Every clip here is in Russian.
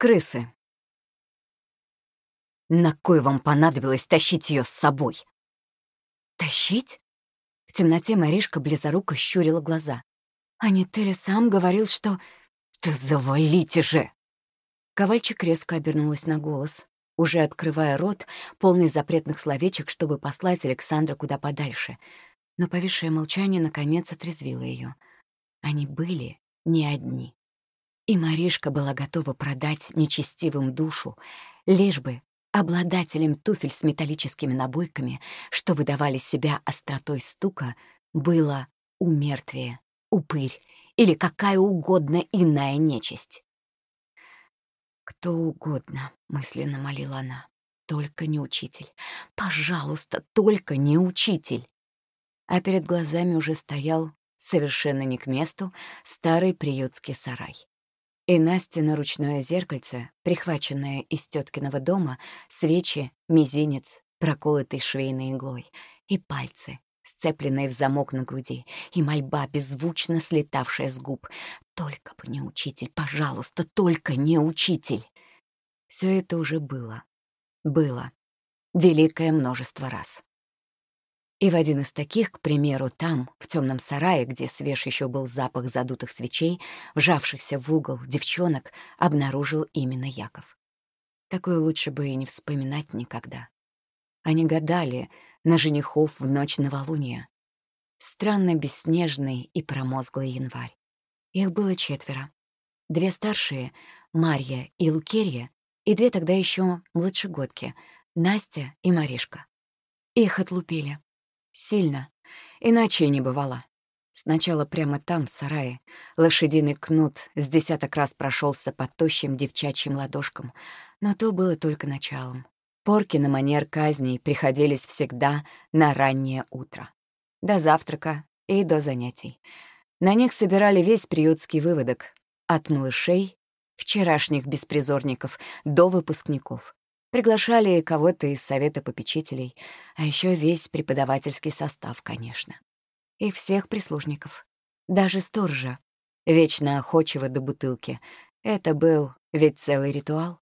Крысы. На кой вам понадобилось тащить ее с собой? Тащить? В темноте Маришка близоруко щурила глаза. А не ты сам говорил, что... Да завалите же! Ковальчик резко обернулась на голос, уже открывая рот, полный запретных словечек, чтобы послать Александра куда подальше. Но повисшее молчание наконец отрезвило ее. Они были не одни. И Маришка была готова продать нечестивым душу, лишь бы обладателем туфель с металлическими набойками, что выдавали себя остротой стука, было умертвие, упырь или какая угодно иная нечисть. «Кто угодно», — мысленно молила она, — «только не учитель. Пожалуйста, только не учитель». А перед глазами уже стоял, совершенно не к месту, старый приютский сарай. И Настя на ручное зеркальце, прихваченное из теткиного дома, свечи, мизинец, проколотый швейной иглой, и пальцы, сцепленные в замок на груди, и мольба, беззвучно слетавшая с губ. «Только бы не учитель, пожалуйста, только не учитель!» Все это уже было. Было. Великое множество раз. И в один из таких, к примеру, там, в темном сарае, где свеж еще был запах задутых свечей, вжавшихся в угол девчонок, обнаружил именно Яков. Такое лучше бы и не вспоминать никогда. Они гадали на женихов в ночь новолуния. Странно бесснежный и промозглый январь. Их было четверо. Две старшие, Марья и Лукерья, и две тогда еще младшегодки, Настя и Маришка. Их отлупили. Сильно. Иначе и не бывало. Сначала прямо там, в сарае, лошадиный кнут с десяток раз прошелся по тощим девчачьим ладошкам, но то было только началом. Порки на манер казней приходились всегда на раннее утро. До завтрака и до занятий. На них собирали весь приютский выводок. От малышей, вчерашних беспризорников, до выпускников. Приглашали кого-то из совета попечителей, а еще весь преподавательский состав, конечно. И всех прислужников. Даже сторожа, вечно охочего до бутылки. Это был ведь целый ритуал.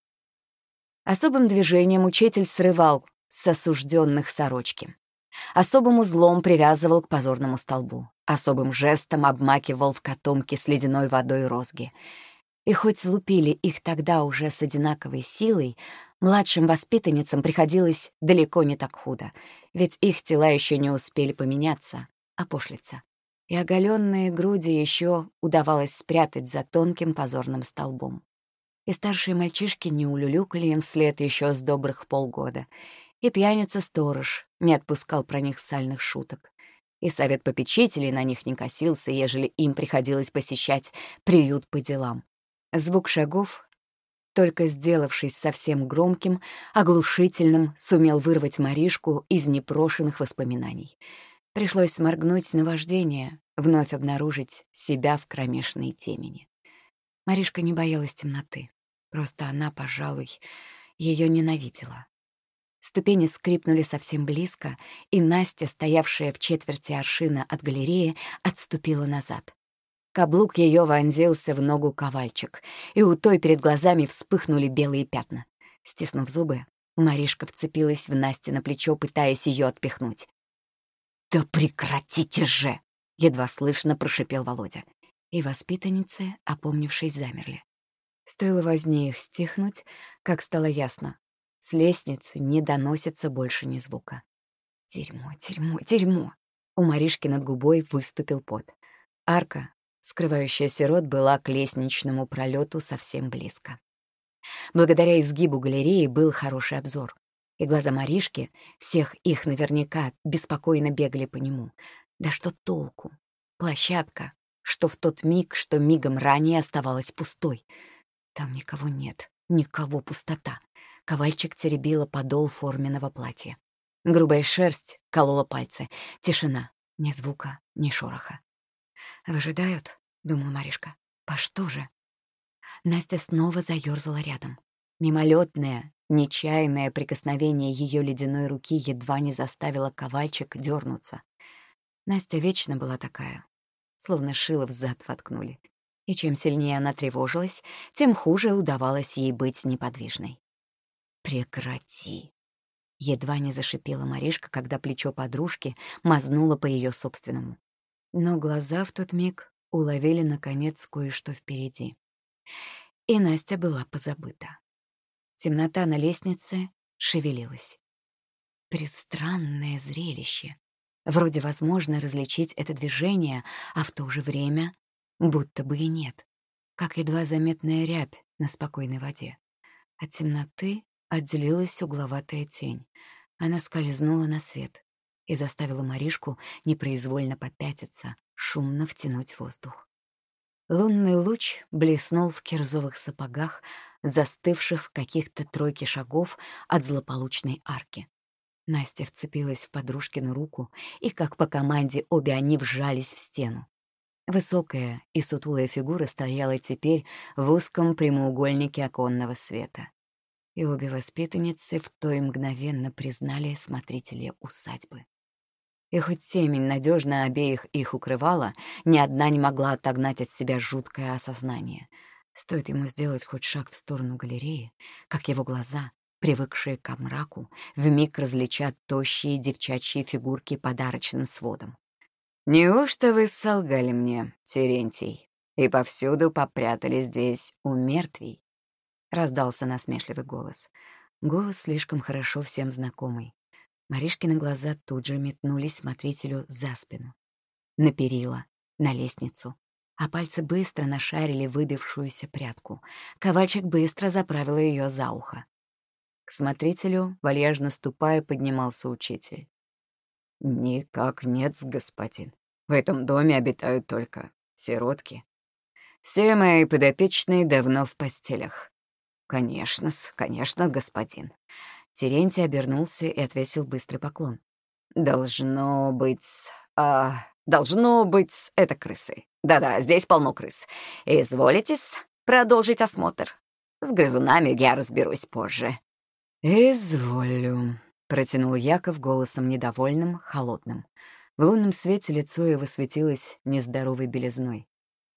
Особым движением учитель срывал с осужденных сорочки. Особым узлом привязывал к позорному столбу. Особым жестом обмакивал в котомки с ледяной водой розги. И хоть лупили их тогда уже с одинаковой силой, Младшим воспитанницам приходилось далеко не так худо, ведь их тела еще не успели поменяться, опошлиться. И оголенные груди еще удавалось спрятать за тонким позорным столбом. И старшие мальчишки не улюлюкали им вслед еще с добрых полгода. И пьяница-сторож не отпускал про них сальных шуток. И совет попечителей на них не косился, ежели им приходилось посещать приют по делам. Звук шагов только сделавшись совсем громким, оглушительным, сумел вырвать Маришку из непрошенных воспоминаний. Пришлось сморгнуть на вождение, вновь обнаружить себя в кромешной темени. Маришка не боялась темноты. Просто она, пожалуй, ее ненавидела. Ступени скрипнули совсем близко, и Настя, стоявшая в четверти аршина от галереи, отступила назад. Каблук ее вонзился в ногу ковальчик, и у той перед глазами вспыхнули белые пятна. Стиснув зубы, Маришка вцепилась в Насте на плечо, пытаясь ее отпихнуть. «Да прекратите же!» — едва слышно прошипел Володя. И воспитанницы, опомнившись, замерли. Стоило возне их стихнуть, как стало ясно. С лестницы не доносится больше ни звука. Дерьмо, дерьмо, дерьмо. У Маришки над губой выступил пот. Арка, скрывающая сирот, была к лестничному пролету совсем близко. Благодаря изгибу галереи был хороший обзор, и глаза Маришки, всех их наверняка, беспокойно бегали по нему. Да что толку? Площадка, что в тот миг, что мигом ранее оставалась пустой. Там никого нет, никого пустота. Ковальчик теребила подол форменного платья. Грубая шерсть колола пальцы. Тишина. Ни звука, ни шороха. «Выжидают?» — думала Маришка. «По что же?» Настя снова заёрзала рядом. Мимолетное, нечаянное прикосновение ее ледяной руки едва не заставило ковальчик дернуться. Настя вечно была такая, словно шило в зад воткнули. И чем сильнее она тревожилась, тем хуже удавалось ей быть неподвижной. «Прекрати!» Едва не зашипела Маришка, когда плечо подружки мазнуло по ее собственному. Но глаза в тот миг уловили, наконец, кое-что впереди. И Настя была позабыта. Темнота на лестнице шевелилась. Пристранное зрелище. Вроде возможно различить это движение, а в то же время будто бы и нет. Как едва заметная рябь на спокойной воде. От темноты отделилась угловатая тень. Она скользнула на свет и заставила Маришку непроизвольно попятиться, шумно втянуть воздух. Лунный луч блеснул в кирзовых сапогах, застывших в каких-то тройке шагов от злополучной арки. Настя вцепилась в подружкину руку, и, как по команде, обе они вжались в стену. Высокая и сутулая фигура стояла теперь в узком прямоугольнике оконного света и обе воспитанницы в то и мгновенно признали смотрителя усадьбы. И хоть темень надежно обеих их укрывала, ни одна не могла отогнать от себя жуткое осознание. Стоит ему сделать хоть шаг в сторону галереи, как его глаза, привыкшие к мраку, вмиг различат тощие девчачьи фигурки подарочным сводом. «Неужто вы солгали мне, Терентий, и повсюду попрятали здесь у мертвей?» — раздался насмешливый голос. Голос слишком хорошо всем знакомый. Маришкины глаза тут же метнулись смотрителю за спину. На перила, на лестницу. А пальцы быстро нашарили выбившуюся прядку. Ковальчик быстро заправил ее за ухо. К смотрителю, вальяжно ступая, поднимался учитель. «Никак нет, господин. В этом доме обитают только сиротки. Все мои подопечные давно в постелях. «Конечно-с, конечно, господин». Терентий обернулся и отвесил быстрый поклон. «Должно быть... А, должно быть, это крысы. Да-да, здесь полно крыс. Изволитесь продолжить осмотр? С грызунами я разберусь позже». «Изволю», — протянул Яков голосом недовольным, холодным. В лунном свете лицо его светилось нездоровой белизной.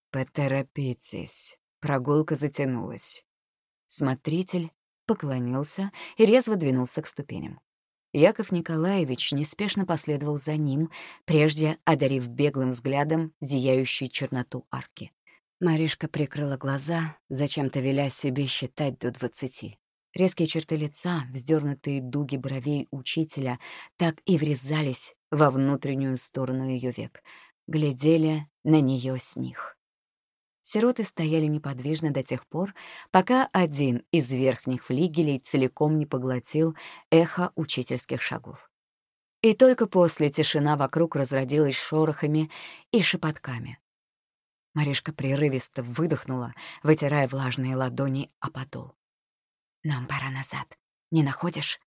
«Поторопитесь, прогулка затянулась. Смотритель поклонился и резво двинулся к ступеням. Яков Николаевич неспешно последовал за ним, прежде одарив беглым взглядом зияющую черноту арки. Маришка прикрыла глаза, зачем-то веля себе считать до двадцати. Резкие черты лица, вздернутые дуги бровей учителя, так и врезались во внутреннюю сторону ее век, глядели на нее с них. Сироты стояли неподвижно до тех пор, пока один из верхних флигелей целиком не поглотил эхо учительских шагов. И только после тишина вокруг разродилась шорохами и шепотками. Маришка прерывисто выдохнула, вытирая влажные ладони о подол. «Нам пора назад. Не находишь?»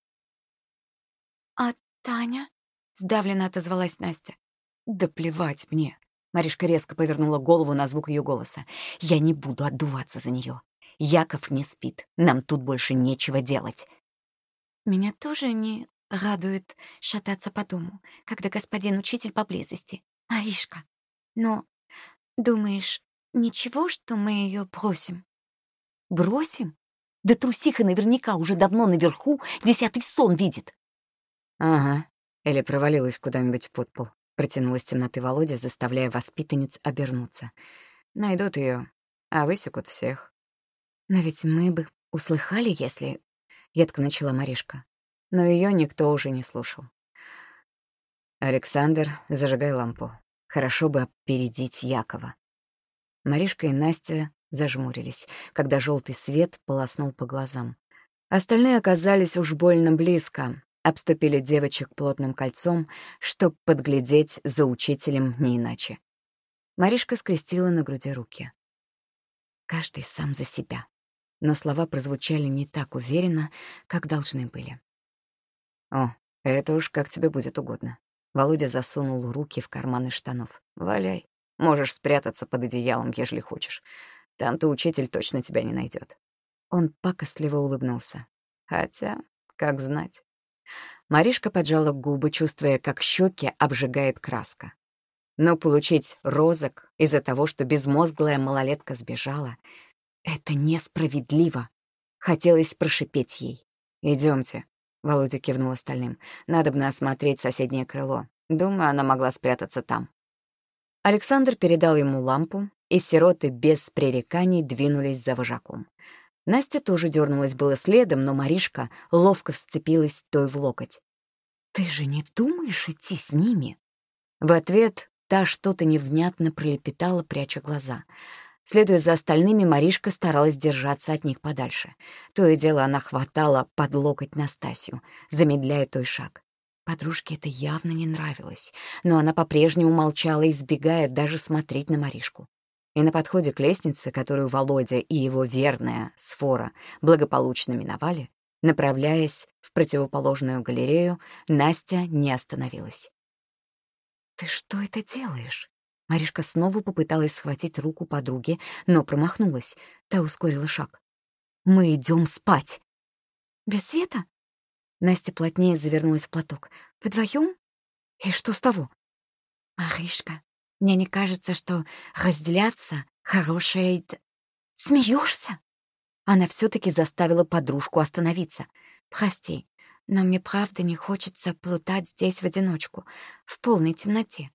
«А Таня?» — сдавленно отозвалась Настя. «Да плевать мне. Маришка резко повернула голову на звук ее голоса. «Я не буду отдуваться за нее. Яков не спит. Нам тут больше нечего делать». «Меня тоже не радует шататься по дому, когда господин учитель поблизости. Маришка, но думаешь, ничего, что мы ее бросим?» «Бросим? Да трусиха наверняка уже давно наверху десятый сон видит». «Ага, или провалилась куда-нибудь под пол. Протянул из темноты Володя, заставляя воспитанниц обернуться. Найдут ее, а высекут всех. Но ведь мы бы услыхали, если... Едко начала Маришка. Но ее никто уже не слушал. «Александр, зажигай лампу. Хорошо бы опередить Якова». Маришка и Настя зажмурились, когда желтый свет полоснул по глазам. Остальные оказались уж больно близко, обступили девочек плотным кольцом, чтоб подглядеть за учителем не иначе. Маришка скрестила на груди руки. Каждый сам за себя. Но слова прозвучали не так уверенно, как должны были. «О, это уж как тебе будет угодно». Володя засунул руки в карманы штанов. «Валяй. Можешь спрятаться под одеялом, ежели хочешь. Там-то учитель точно тебя не найдет. Он пакостливо улыбнулся. Хотя, как знать. Маришка поджала губы, чувствуя, как щеки обжигает краска. Но получить розок из-за того, что безмозглая малолетка сбежала, это несправедливо. Хотелось прошипеть ей. Идемте. Володя кивнул остальным. «Надо бы осмотреть соседнее крыло. Думаю, она могла спрятаться там». Александр передал ему лампу, и сироты без пререканий двинулись за вожаком. Настя тоже дернулась было следом, но Маришка ловко вцепилась той в локоть. «Ты же не думаешь идти с ними?» В ответ та что-то невнятно пролепетала, пряча глаза. Следуя за остальными, Маришка старалась держаться от них подальше. То и дело она хватала под локоть Настасью, замедляя той шаг. Подружке это явно не нравилось, но она по-прежнему молчала, избегая даже смотреть на Маришку. И на подходе к лестнице, которую Володя и его верная сфора благополучно миновали, направляясь в противоположную галерею, Настя не остановилась. «Ты что это делаешь?» Маришка снова попыталась схватить руку подруги, но промахнулась. Та ускорила шаг. «Мы идем спать!» «Без света?» Настя плотнее завернулась в платок. «Вдвоем? И что с того?» «Маришка, мне не кажется, что разделяться — хорошая ид... Смеешься? Она все таки заставила подружку остановиться. «Прости, но мне правда не хочется плутать здесь в одиночку, в полной темноте».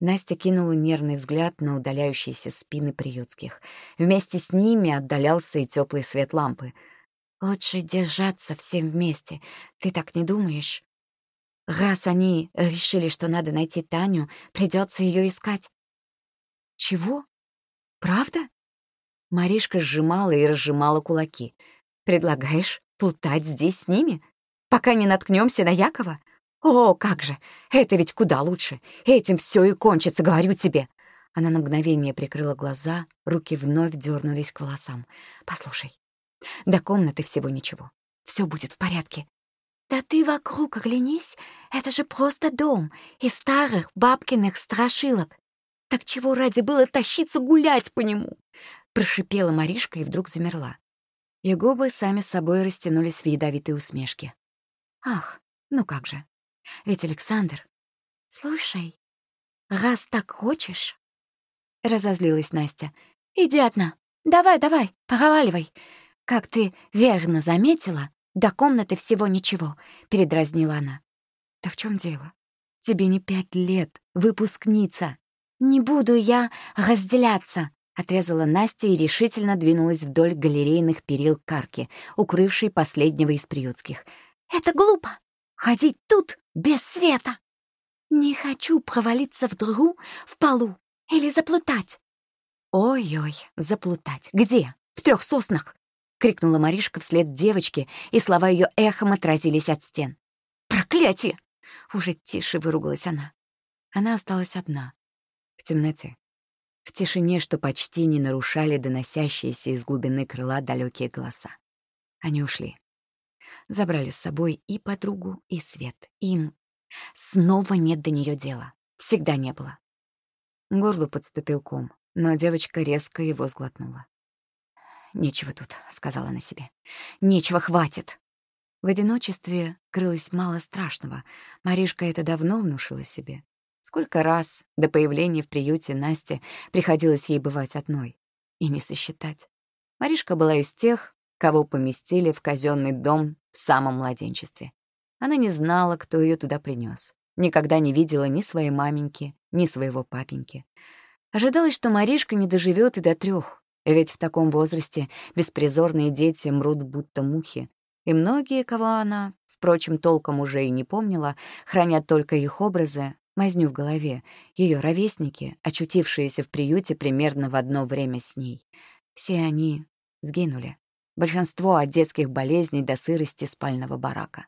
Настя кинула нервный взгляд на удаляющиеся спины приютских. Вместе с ними отдалялся и теплый свет лампы. «Лучше держаться всем вместе. Ты так не думаешь?» Раз они решили, что надо найти Таню, придется ее искать. Чего? Правда? Маришка сжимала и разжимала кулаки. Предлагаешь плутать здесь с ними, пока не наткнемся на Якова? О, как же! Это ведь куда лучше. Этим все и кончится, говорю тебе. Она на мгновение прикрыла глаза, руки вновь дернулись к волосам. Послушай, до комнаты всего ничего. Все будет в порядке. «Да ты вокруг оглянись, это же просто дом из старых бабкиных страшилок. Так чего ради было тащиться гулять по нему?» Прошипела Маришка и вдруг замерла. И губы сами собой растянулись в ядовитой усмешке. «Ах, ну как же. Ведь Александр...» «Слушай, раз так хочешь...» Разозлилась Настя. «Иди одна. Давай, давай, проваливай. Как ты верно заметила, «До комнаты всего ничего», — передразнила она. «Да в чем дело? Тебе не пять лет, выпускница». «Не буду я разделяться», — отрезала Настя и решительно двинулась вдоль галерейных перил карки, укрывшей последнего из приютских. «Это глупо! Ходить тут без света! Не хочу провалиться в другу в полу или заплутать!» «Ой-ой, заплутать! Где? В трех соснах? — крикнула Маришка вслед девочке, и слова ее эхом отразились от стен. «Проклятие!» — уже тише выругалась она. Она осталась одна, в темноте, в тишине, что почти не нарушали доносящиеся из глубины крыла далекие голоса. Они ушли. Забрали с собой и подругу, и свет. Им снова нет до нее дела. Всегда не было. К горлу подступил ком, но девочка резко его сглотнула. «Нечего тут», — сказала она себе. «Нечего, хватит». В одиночестве крылось мало страшного. Маришка это давно внушила себе. Сколько раз до появления в приюте Насти приходилось ей бывать одной. И не сосчитать. Маришка была из тех, кого поместили в казенный дом в самом младенчестве. Она не знала, кто ее туда принес. Никогда не видела ни своей маменьки, ни своего папеньки. Ожидалось, что Маришка не доживет и до трех, ведь в таком возрасте беспризорные дети мрут будто мухи, и многие, кого она, впрочем, толком уже и не помнила, хранят только их образы, мазню в голове, ее ровесники, очутившиеся в приюте примерно в одно время с ней. Все они сгинули. Большинство от детских болезней до сырости спального барака.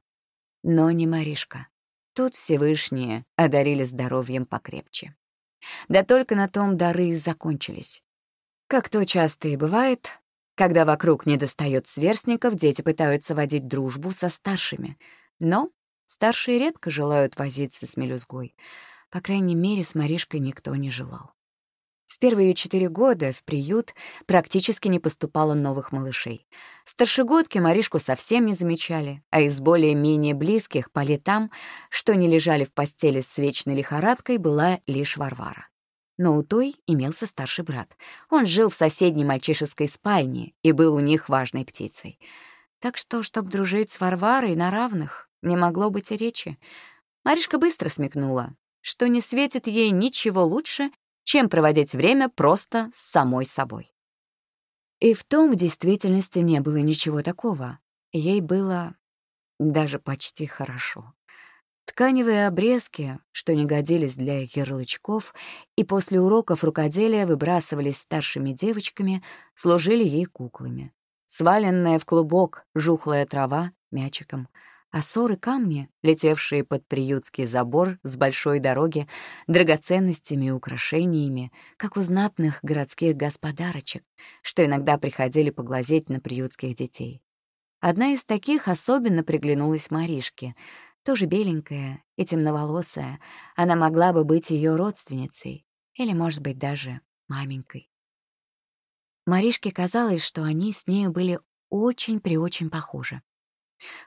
Но не Маришка. Тут Всевышние одарили здоровьем покрепче. Да только на том дары закончились. Как то часто и бывает, когда вокруг недостает сверстников, дети пытаются водить дружбу со старшими. Но старшие редко желают возиться с мелюзгой. По крайней мере, с Маришкой никто не желал. В первые четыре года в приют практически не поступало новых малышей. Старшегодки Маришку совсем не замечали, а из более-менее близких по летам, что не лежали в постели с вечной лихорадкой, была лишь Варвара. Но у той имелся старший брат. Он жил в соседней мальчишеской спальне и был у них важной птицей. Так что, чтобы дружить с Варварой на равных, не могло быть и речи. Маришка быстро смекнула, что не светит ей ничего лучше, чем проводить время просто с самой собой. И в том в действительности не было ничего такого. Ей было даже почти хорошо. Тканевые обрезки, что не годились для ярлычков, и после уроков рукоделия выбрасывались старшими девочками, служили ей куклами. Сваленная в клубок жухлая трава — мячиком — а ссоры камни, летевшие под приютский забор с большой дороги, драгоценностями и украшениями, как у знатных городских господарочек, что иногда приходили поглазеть на приютских детей. Одна из таких особенно приглянулась Маришке, тоже беленькая и темноволосая, она могла бы быть ее родственницей или, может быть, даже маменькой. Маришке казалось, что они с нею были очень-преочень похожи.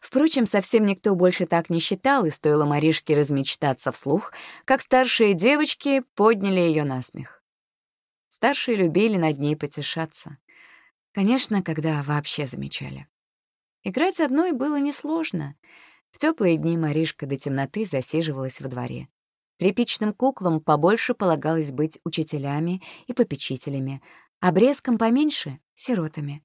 Впрочем, совсем никто больше так не считал, и стоило Маришке размечтаться вслух, как старшие девочки подняли ее на смех. Старшие любили над ней потешаться. Конечно, когда вообще замечали. Играть одной было несложно. В теплые дни Маришка до темноты засиживалась во дворе. Тряпичным куклам побольше полагалось быть учителями и попечителями, а брезкам поменьше — сиротами.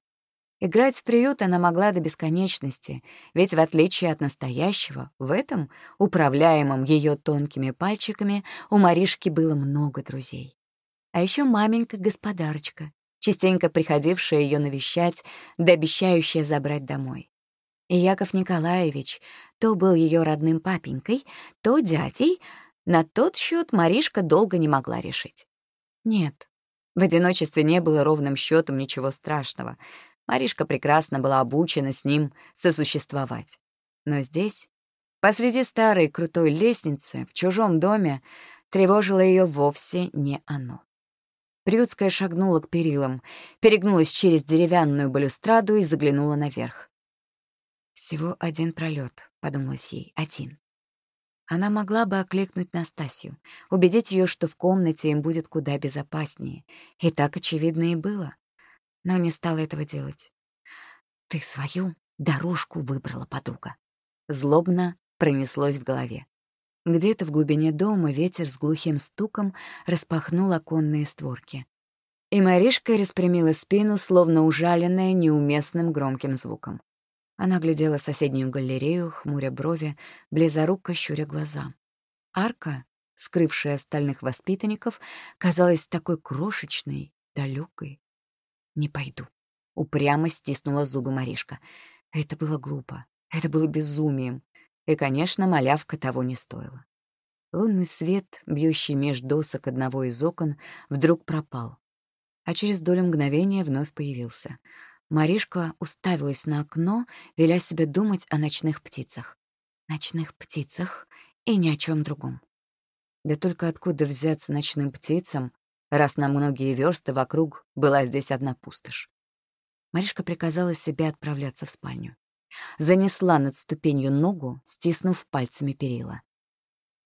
Играть в приют она могла до бесконечности, ведь в отличие от настоящего, в этом, управляемом ее тонкими пальчиками, у Маришки было много друзей. А еще маменька-господарочка, частенько приходившая ее навещать, да обещающая забрать домой. И Яков Николаевич то был ее родным папенькой, то дядей, на тот счет Маришка долго не могла решить. Нет, в одиночестве не было ровным счетом ничего страшного — Маришка прекрасно была обучена с ним сосуществовать. Но здесь, посреди старой крутой лестницы, в чужом доме, тревожило ее вовсе не оно. Приютская шагнула к перилам, перегнулась через деревянную балюстраду и заглянула наверх. «Всего один пролет, подумалась ей, один. Она могла бы окликнуть Настасью, убедить ее, что в комнате им будет куда безопаснее. И так очевидно и было но не стала этого делать. «Ты свою дорожку выбрала, подруга». Злобно пронеслось в голове. Где-то в глубине дома ветер с глухим стуком распахнул оконные створки. И Маришка распрямила спину, словно ужаленная неуместным громким звуком. Она глядела соседнюю галерею, хмуря брови, близоруко щуря глаза. Арка, скрывшая остальных воспитанников, казалась такой крошечной, далекой. «Не пойду», — упрямо стиснула зубы Маришка. Это было глупо, это было безумием. И, конечно, малявка того не стоила. Лунный свет, бьющий меж досок одного из окон, вдруг пропал. А через долю мгновения вновь появился. Маришка уставилась на окно, веля себе думать о ночных птицах. Ночных птицах и ни о чем другом. Да только откуда взяться ночным птицам, раз на многие версты вокруг была здесь одна пустошь. Маришка приказала себе отправляться в спальню. Занесла над ступенью ногу, стиснув пальцами перила.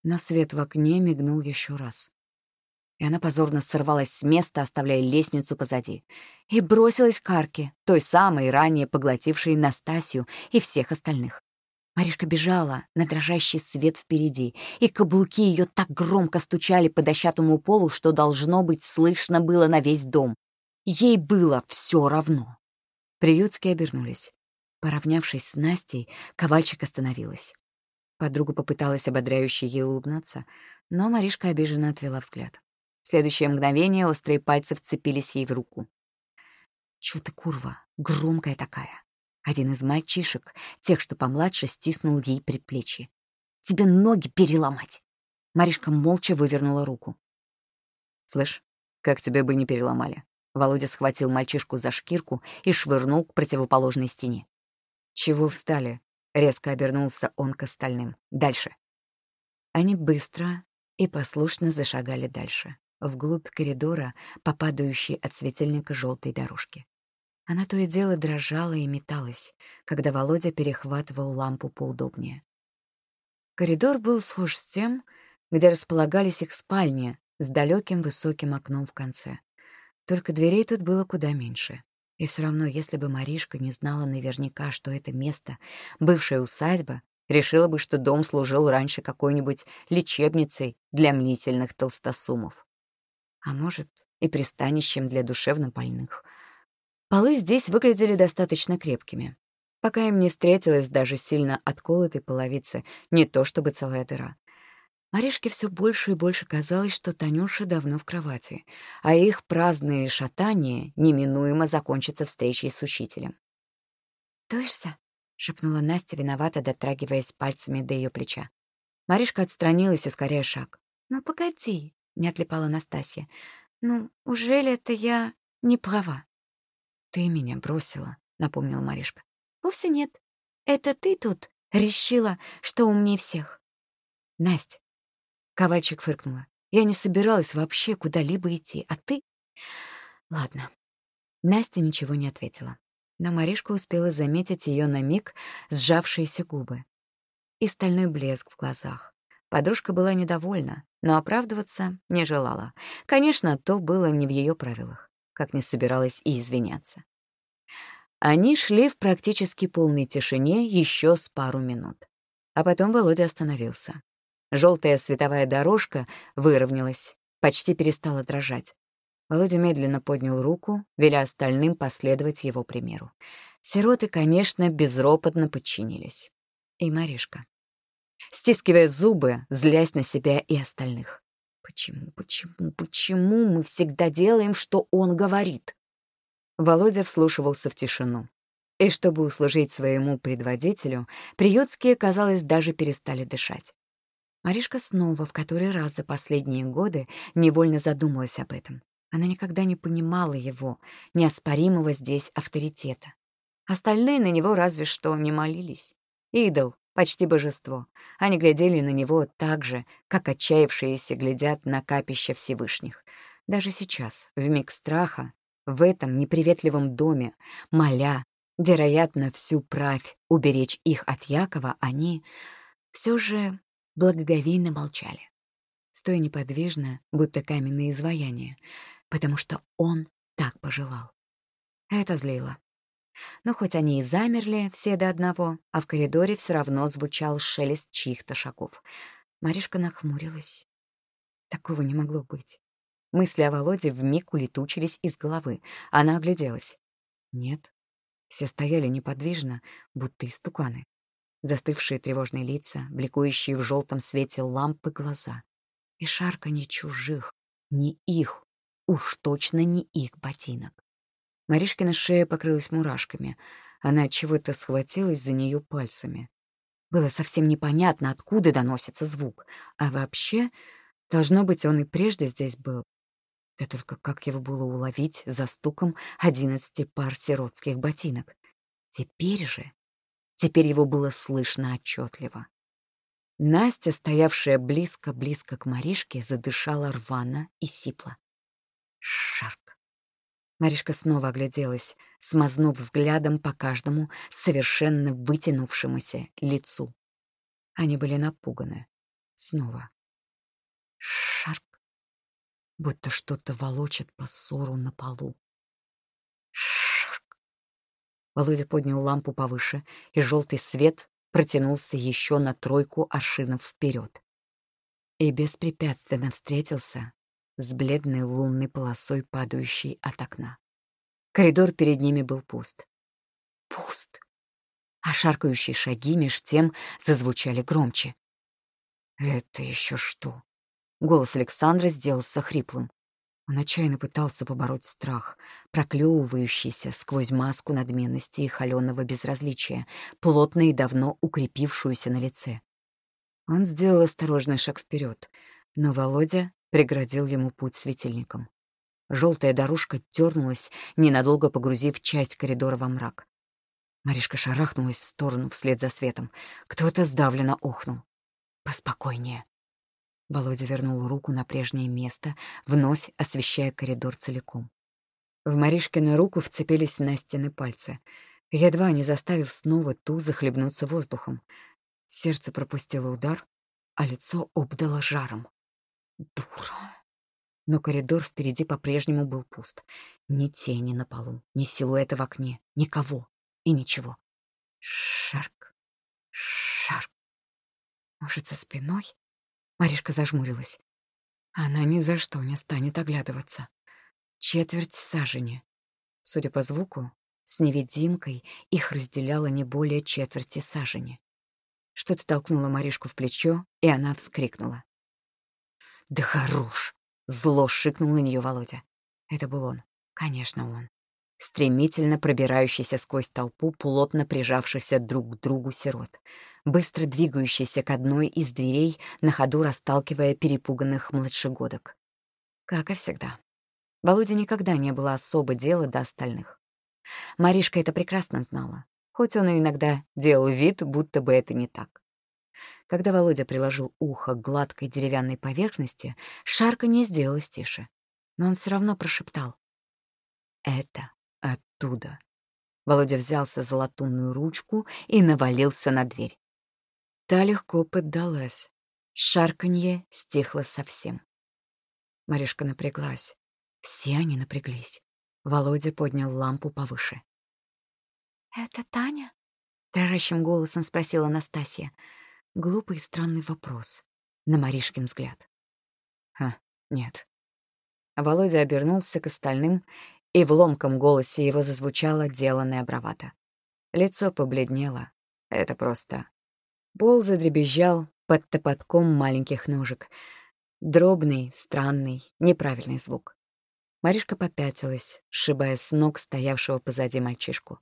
Но свет в окне мигнул еще раз. И она позорно сорвалась с места, оставляя лестницу позади, и бросилась к арке, той самой, ранее поглотившей Настасью и всех остальных. Маришка бежала на дрожащий свет впереди, и каблуки ее так громко стучали по дощатому полу, что, должно быть, слышно было на весь дом. Ей было все равно. Приютские обернулись. Поравнявшись с Настей, Ковальчик остановилась. Подруга попыталась ободряюще ей улыбнуться, но Маришка обиженно отвела взгляд. Следующее мгновение острые пальцы вцепились ей в руку. «Чё ты, курва, громкая такая!» Один из мальчишек, тех, что помладше, стиснул ей предплечье. «Тебе ноги переломать!» Маришка молча вывернула руку. «Слышь, как тебе бы не переломали?» Володя схватил мальчишку за шкирку и швырнул к противоположной стене. «Чего встали?» — резко обернулся он к остальным. «Дальше». Они быстро и послушно зашагали дальше. Вглубь коридора, попадающей от светильника желтой дорожки. Она то и дело дрожала и металась, когда Володя перехватывал лампу поудобнее. Коридор был схож с тем, где располагались их спальни с далеким высоким окном в конце. Только дверей тут было куда меньше. И все равно, если бы Маришка не знала наверняка, что это место — бывшая усадьба, решила бы, что дом служил раньше какой-нибудь лечебницей для мнительных толстосумов. А может, и пристанищем для душевнопольных. Полы здесь выглядели достаточно крепкими. Пока им не встретилась даже сильно отколотой половицы, не то чтобы целая дыра. Маришке все больше и больше казалось, что Танюша давно в кровати, а их праздные шатания неминуемо закончатся встречей с учителем. «Дуешься?» — шепнула Настя, виновато дотрагиваясь пальцами до ее плеча. Маришка отстранилась, ускоряя шаг. «Ну, погоди», — не отлипала Настасья. «Ну, ужели это я не права?» «Ты меня бросила», — напомнила Маришка. «Вовсе нет. Это ты тут решила, что умнее всех». «Насть, Ковальчик фыркнула. «Я не собиралась вообще куда-либо идти, а ты...» «Ладно». Настя ничего не ответила, но Маришка успела заметить ее на миг сжавшиеся губы и стальной блеск в глазах. Подружка была недовольна, но оправдываться не желала. Конечно, то было не в ее правилах, как не собиралась и извиняться. Они шли в практически полной тишине еще с пару минут. А потом Володя остановился. Желтая световая дорожка выровнялась, почти перестала дрожать. Володя медленно поднял руку, веля остальным последовать его примеру. Сироты, конечно, безропотно подчинились. И Маришка. Стискивая зубы, злясь на себя и остальных. Почему, почему, почему мы всегда делаем, что он говорит? Володя вслушивался в тишину. И чтобы услужить своему предводителю, приютские, казалось, даже перестали дышать. Маришка снова в который раз за последние годы невольно задумалась об этом. Она никогда не понимала его, неоспоримого здесь авторитета. Остальные на него разве что не молились. Идол, почти божество. Они глядели на него так же, как отчаявшиеся глядят на капища Всевышних. Даже сейчас, в миг страха, в этом неприветливом доме, моля, вероятно, всю правь уберечь их от Якова, они все же благоговейно молчали, стоя неподвижно, будто каменные изваяния, потому что он так пожелал. Это злило. Но хоть они и замерли все до одного, а в коридоре все равно звучал шелест чьих-то шагов. Маришка нахмурилась. Такого не могло быть. Мысли о Володе вмиг улетучились из головы. Она огляделась. Нет. Все стояли неподвижно, будто истуканы застывшие тревожные лица, бликующие в желтом свете лампы глаза. И шарка не чужих, не их, уж точно не их ботинок. Маришкина шея покрылась мурашками. Она чего-то схватилась за нее пальцами. Было совсем непонятно, откуда доносится звук. А вообще, должно быть, он и прежде здесь был. Да только как его было уловить за стуком одиннадцати пар сиротских ботинок? Теперь же Теперь его было слышно отчетливо. Настя, стоявшая близко-близко к Маришке, задышала рвано и сипло. Шарк. Маришка снова огляделась, смазнув взглядом по каждому совершенно вытянувшемуся лицу. Они были напуганы. Снова. Шарк. Будто что-то волочит по ссору на полу. Володя поднял лампу повыше, и желтый свет протянулся еще на тройку аршинов вперед. И беспрепятственно встретился с бледной лунной полосой, падающей от окна. Коридор перед ними был пуст. Пуст. А шаркающие шаги меж тем зазвучали громче. «Это еще что?» Голос Александра сделался хриплым. Он отчаянно пытался побороть страх, проклевывающийся сквозь маску надменности и холеного безразличия, плотно и давно укрепившуюся на лице. Он сделал осторожный шаг вперед, но Володя преградил ему путь светильником. Желтая дорожка дернулась, ненадолго погрузив часть коридора во мрак. Маришка шарахнулась в сторону вслед за светом. Кто-то сдавленно охнул. «Поспокойнее». Володя вернул руку на прежнее место, вновь освещая коридор целиком. В Маришкину руку вцепились на стены пальцы, едва не заставив снова ту захлебнуться воздухом. Сердце пропустило удар, а лицо обдало жаром. Дура. Но коридор впереди по-прежнему был пуст. Ни тени на полу, ни силуэта в окне, никого и ничего. Шарк, шарк. Может, за спиной? Маришка зажмурилась. Она ни за что не станет оглядываться. Четверть сажени. Судя по звуку, с невидимкой их разделяло не более четверти сажени. Что-то толкнуло Маришку в плечо, и она вскрикнула. «Да хорош!» — зло шикнул на нее Володя. Это был он. Конечно, он. Стремительно пробирающийся сквозь толпу плотно прижавшихся друг к другу сирот — быстро двигающийся к одной из дверей, на ходу расталкивая перепуганных младшегодок. Как и всегда. Володе никогда не было особо дела до остальных. Маришка это прекрасно знала, хоть он и иногда делал вид, будто бы это не так. Когда Володя приложил ухо к гладкой деревянной поверхности, шарка не сделалась тише, но он все равно прошептал. «Это оттуда». Володя взялся за латунную ручку и навалился на дверь. Та легко поддалась. Шарканье стихло совсем. Маришка напряглась. Все они напряглись. Володя поднял лампу повыше. «Это Таня?» — дрожащим голосом спросила Настасья. Глупый и странный вопрос. На Маришкин взгляд. «Ха, нет». Володя обернулся к остальным, и в ломком голосе его зазвучала деланная бравада. Лицо побледнело. Это просто Пол задребезжал под топотком маленьких ножек. Дробный, странный, неправильный звук. Маришка попятилась, сшибая с ног стоявшего позади мальчишку.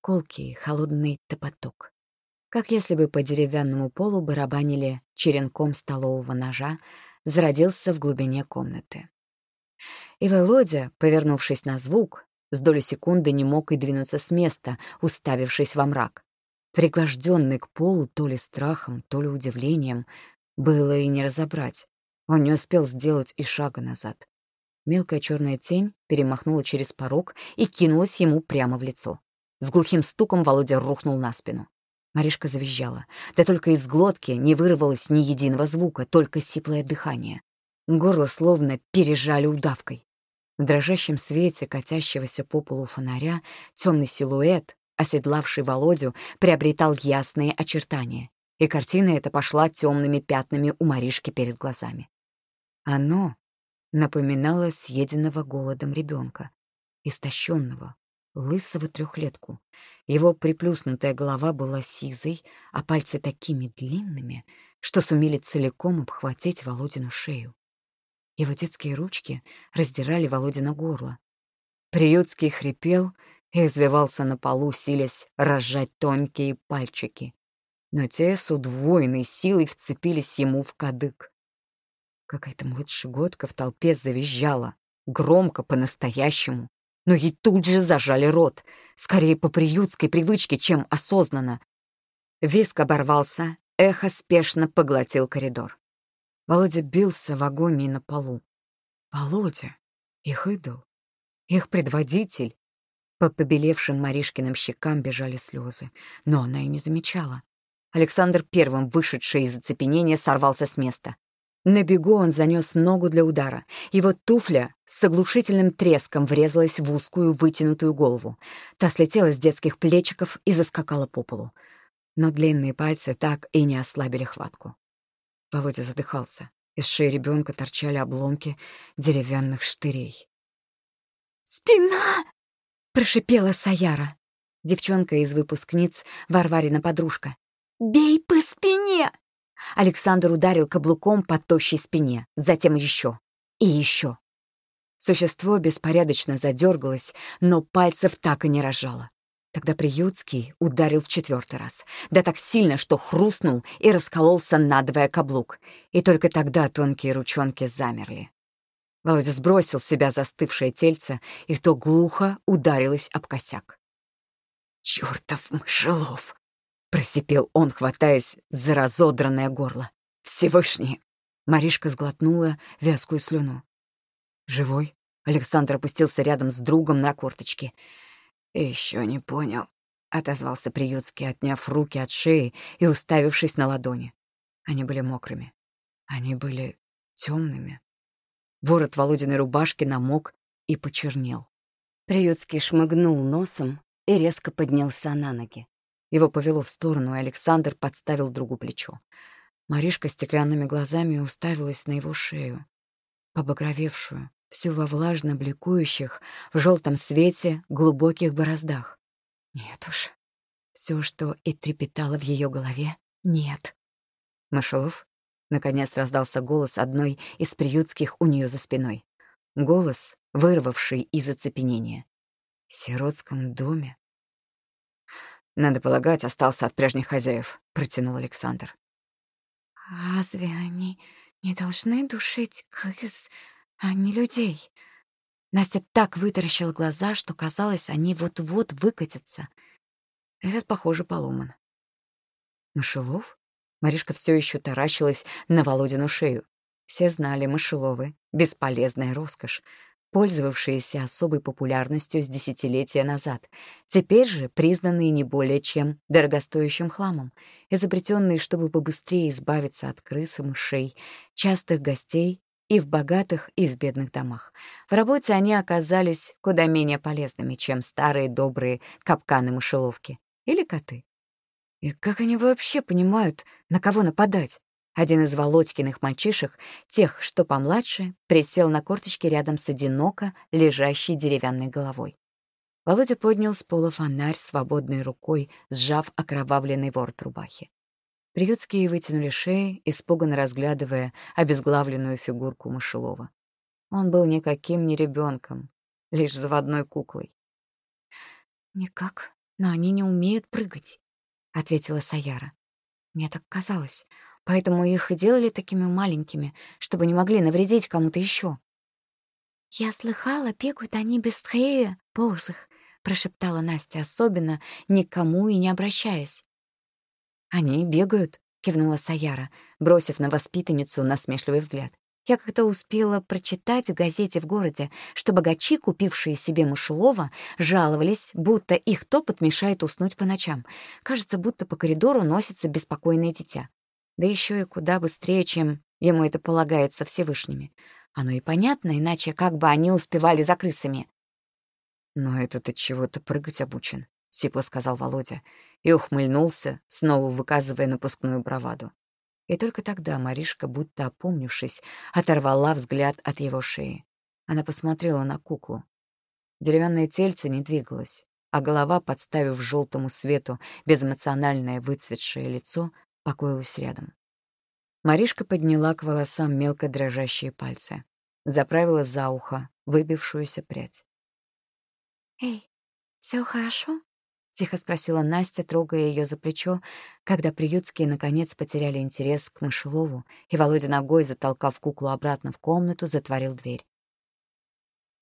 Колкий, холодный топоток. Как если бы по деревянному полу барабанили черенком столового ножа, зародился в глубине комнаты. И Володя, повернувшись на звук, с долю секунды не мог и двинуться с места, уставившись во мрак пригвожденный к полу то ли страхом, то ли удивлением, было и не разобрать. Он не успел сделать и шага назад. Мелкая черная тень перемахнула через порог и кинулась ему прямо в лицо. С глухим стуком Володя рухнул на спину. Маришка завизжала. Да только из глотки не вырвалось ни единого звука, только сиплое дыхание. Горло словно пережали удавкой. В дрожащем свете катящегося по полу фонаря темный силуэт, оседлавший Володю, приобретал ясные очертания, и картина эта пошла темными пятнами у Маришки перед глазами. Оно напоминало съеденного голодом ребенка, истощенного, лысого трехлетку. Его приплюснутая голова была сизой, а пальцы такими длинными, что сумели целиком обхватить Володину шею. Его детские ручки раздирали Володина горло. Приютский хрипел и извивался на полу, силясь разжать тонкие пальчики. Но те с удвоенной силой вцепились ему в кадык. Какая-то младшегодка в толпе завизжала, громко, по-настоящему. Но ей тут же зажали рот, скорее по приютской привычке, чем осознанно. Виск оборвался, эхо спешно поглотил коридор. Володя бился в агонии на полу. Володя, их идол, их предводитель, по побелевшим Маришкиным щекам бежали слезы, но она и не замечала. Александр, первым вышедший из оцепенения, сорвался с места. На бегу он занес ногу для удара. Его туфля с оглушительным треском врезалась в узкую вытянутую голову. Та слетела с детских плечиков и заскакала по полу. Но длинные пальцы так и не ослабили хватку. Володя задыхался. Из шеи ребенка торчали обломки деревянных штырей. «Спина!» прошипела Саяра. Девчонка из выпускниц, Варварина подружка. «Бей по спине!» Александр ударил каблуком по тощей спине, затем еще и еще. Существо беспорядочно задергалось, но пальцев так и не разжало. Тогда Приютский ударил в четвертый раз, да так сильно, что хрустнул и раскололся надвое каблук, и только тогда тонкие ручонки замерли. Володя сбросил с себя застывшее тельце, и то глухо ударилось об косяк. «Чёртов мышелов!» — просипел он, хватаясь за разодранное горло. «Всевышний! Маришка сглотнула вязкую слюну. «Живой?» Александр опустился рядом с другом на корточки. Еще не понял», — отозвался Приютский, отняв руки от шеи и уставившись на ладони. Они были мокрыми. Они были темными. Ворот Володиной рубашки намок и почернел. Приютский шмыгнул носом и резко поднялся на ноги. Его повело в сторону, и Александр подставил другу плечо. Маришка стеклянными глазами уставилась на его шею, побагровевшую, всю во влажно бликующих, в желтом свете, глубоких бороздах. Нет уж, все, что и трепетало в ее голове, нет. Мышелов? Наконец раздался голос одной из приютских у нее за спиной. Голос, вырвавший из оцепенения. В сиротском доме? «Надо полагать, остался от прежних хозяев», — протянул Александр. «Разве они не должны душить крыс, а не людей?» Настя так вытаращила глаза, что казалось, они вот-вот выкатятся. Этот, похоже, поломан. «Мышелов?» Маришка все еще таращилась на Володину шею. Все знали мышеловы — бесполезная роскошь пользовавшиеся особой популярностью с десятилетия назад, теперь же признанные не более чем дорогостоящим хламом, изобретенные, чтобы побыстрее избавиться от крыс и мышей, частых гостей и в богатых, и в бедных домах. В работе они оказались куда менее полезными, чем старые добрые капканы-мышеловки или коты. И как они вообще понимают, на кого нападать? Один из Володькиных мальчишек, тех, что помладше, присел на корточки рядом с одиноко лежащей деревянной головой. Володя поднял с пола фонарь свободной рукой, сжав окровавленный ворот рубахи. Приютские вытянули шеи, испуганно разглядывая обезглавленную фигурку Мышелова. Он был никаким не ребенком, лишь заводной куклой. «Никак, но они не умеют прыгать», — ответила Саяра. «Мне так казалось. Поэтому их и делали такими маленькими, чтобы не могли навредить кому-то еще. «Я слыхала, бегают они быстрее борзых», — прошептала Настя, особенно никому и не обращаясь. «Они бегают», — кивнула Саяра, бросив на воспитанницу насмешливый взгляд. Я как-то успела прочитать в газете в городе, что богачи, купившие себе мышелова, жаловались, будто их топот мешает уснуть по ночам. Кажется, будто по коридору носится беспокойное дитя да еще и куда быстрее, чем ему это полагается Всевышними. Оно и понятно, иначе как бы они успевали за крысами. «Но этот от чего-то прыгать обучен», — сипло сказал Володя, и ухмыльнулся, снова выказывая напускную браваду. И только тогда Маришка, будто опомнившись, оторвала взгляд от его шеи. Она посмотрела на куклу. Деревянное тельце не двигалось, а голова, подставив желтому свету безэмоциональное выцветшее лицо, покоилась рядом. Маришка подняла к волосам мелко дрожащие пальцы, заправила за ухо выбившуюся прядь. «Эй, все хорошо?» — тихо спросила Настя, трогая ее за плечо, когда приютские наконец потеряли интерес к мышелову, и Володя ногой, затолкав куклу обратно в комнату, затворил дверь.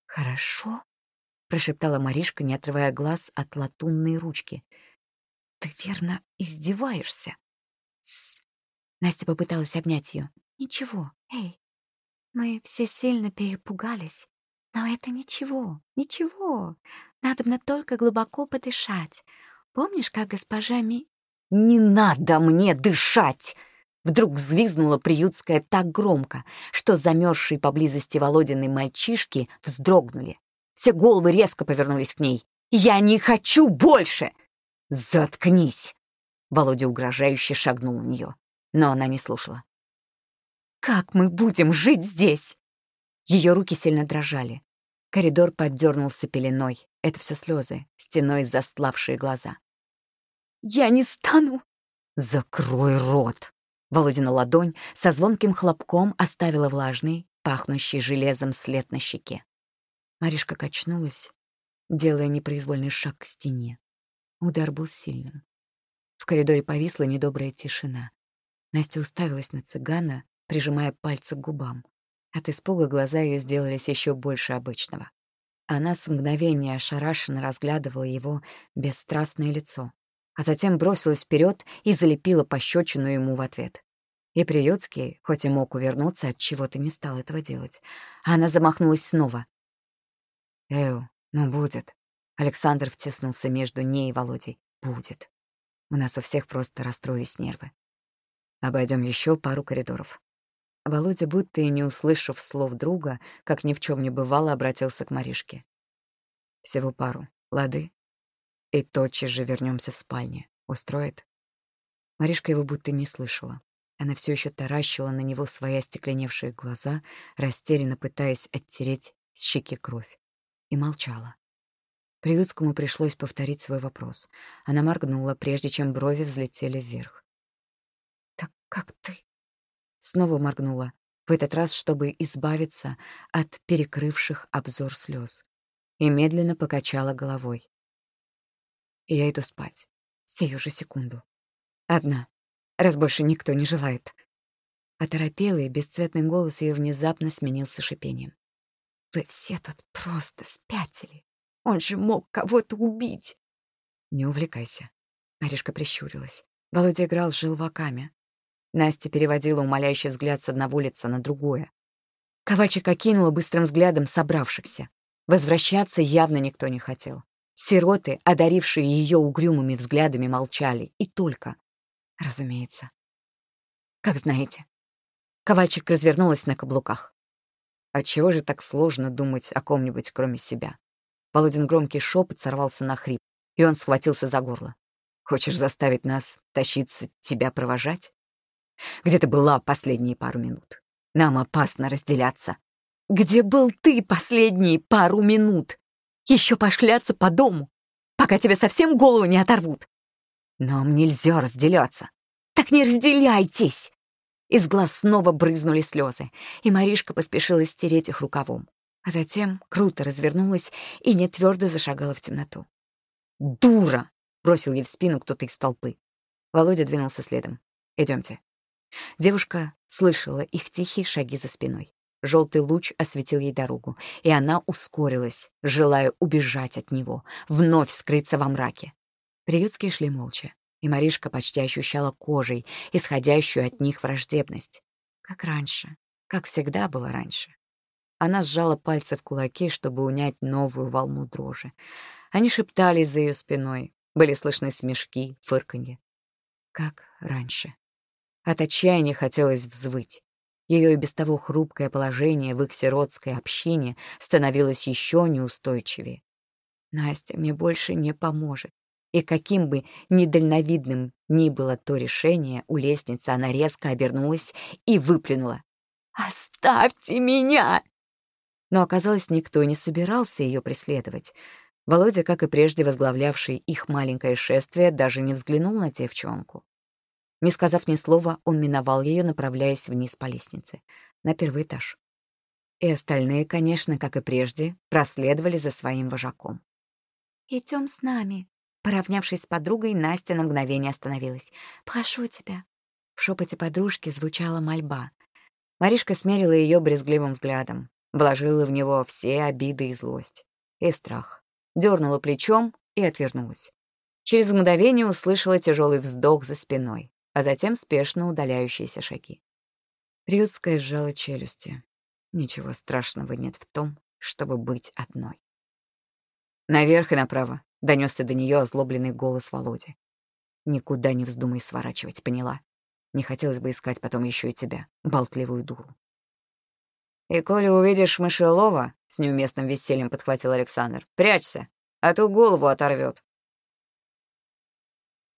«Хорошо?» — прошептала Маришка, не отрывая глаз от латунной ручки. «Ты верно издеваешься?» Тс. Настя попыталась обнять ее. Ничего, эй, мы все сильно перепугались. Но это ничего, ничего. Надо только глубоко подышать. Помнишь, как госпожа Ми... «Не надо мне дышать!» Вдруг взвизгнула приютская так громко, что замерзшие поблизости Володины мальчишки вздрогнули. Все головы резко повернулись к ней. «Я не хочу больше!» «Заткнись!» Володя угрожающе шагнул в нее, но она не слушала. «Как мы будем жить здесь?» Ее руки сильно дрожали. Коридор поддернулся пеленой. Это все слезы, стеной застлавшие глаза. «Я не стану!» «Закрой рот!» Володина ладонь со звонким хлопком оставила влажный, пахнущий железом след на щеке. Маришка качнулась, делая непроизвольный шаг к стене. Удар был сильным. В коридоре повисла недобрая тишина. Настя уставилась на цыгана, прижимая пальцы к губам. От испуга глаза ее сделались еще больше обычного. Она с мгновения ошарашенно разглядывала его бесстрастное лицо, а затем бросилась вперед и залепила пощечину ему в ответ. И Приютский, хоть и мог увернуться, от чего-то не стал этого делать. Она замахнулась снова. «Эу, ну будет». Александр втиснулся между ней и Володей. «Будет. У нас у всех просто расстроились нервы. Обойдем еще пару коридоров». Володя, будто и не услышав слов друга, как ни в чем не бывало, обратился к Маришке. «Всего пару, лады? И тотчас же вернемся в спальне. Устроит?» Маришка его будто не слышала. Она все еще таращила на него свои остекленевшие глаза, растерянно пытаясь оттереть с щеки кровь. И молчала. Приютскому пришлось повторить свой вопрос. Она моргнула, прежде чем брови взлетели вверх. «Так как ты?» Снова моргнула, в этот раз, чтобы избавиться от перекрывших обзор слез, и медленно покачала головой. «Я иду спать. Сию же секунду. Одна раз больше никто не желает. Оторопелый, бесцветный голос ее внезапно сменился шипением. «Вы все тут просто спятили. Он же мог кого-то убить!» «Не увлекайся». Маришка прищурилась. Володя играл с желваками. Настя переводила умоляющий взгляд с одного лица на другое. Ковальчик окинула быстрым взглядом собравшихся. Возвращаться явно никто не хотел. Сироты, одарившие ее угрюмыми взглядами, молчали. И только. Разумеется. Как знаете. Ковальчик развернулась на каблуках. Отчего же так сложно думать о ком-нибудь, кроме себя? Володин громкий шепот сорвался на хрип, и он схватился за горло. Хочешь заставить нас тащиться, тебя провожать? Где ты была последние пару минут? Нам опасно разделяться. Где был ты последние пару минут? Еще пошляться по дому, пока тебя совсем голову не оторвут. Нам нельзя разделяться. Так не разделяйтесь!» Из глаз снова брызнули слезы, и Маришка поспешила стереть их рукавом, а затем круто развернулась и нетвердо зашагала в темноту. «Дура!» — бросил ей в спину кто-то из толпы. Володя двинулся следом. Идемте. Девушка слышала их тихие шаги за спиной. Желтый луч осветил ей дорогу, и она ускорилась, желая убежать от него, вновь скрыться во мраке. Приютские шли молча, и Маришка почти ощущала кожей исходящую от них враждебность. Как раньше, как всегда было раньше. Она сжала пальцы в кулаки, чтобы унять новую волну дрожи. Они шептались за ее спиной, были слышны смешки, фырканье. Как раньше. От отчаяния хотелось взвыть. Ее и без того хрупкое положение в их сиротской общине становилось еще неустойчивее. Настя мне больше не поможет. И каким бы недальновидным ни было то решение, у лестницы она резко обернулась и выплюнула. «Оставьте меня!» Но оказалось, никто не собирался ее преследовать. Володя, как и прежде возглавлявший их маленькое шествие, даже не взглянул на девчонку. Не сказав ни слова, он миновал ее, направляясь вниз по лестнице, на первый этаж. И остальные, конечно, как и прежде, проследовали за своим вожаком. «Идем с нами», Поравнявшись с подругой, Настя на мгновение остановилась. «Прошу тебя». В шепоте подружки звучала мольба. Маришка смерила ее брезгливым взглядом, вложила в него все обиды и злость. И страх. Дернула плечом и отвернулась. Через мгновение услышала тяжелый вздох за спиной, а затем спешно удаляющиеся шаги. Приютская сжала челюсти. Ничего страшного нет в том, чтобы быть одной. «Наверх и направо», Донесся до нее озлобленный голос Володи. «Никуда не вздумай сворачивать, поняла? Не хотелось бы искать потом еще и тебя, болтливую дуру». «И коли увидишь мышелова», — с неуместным весельем подхватил Александр, — «прячься, а то голову оторвет.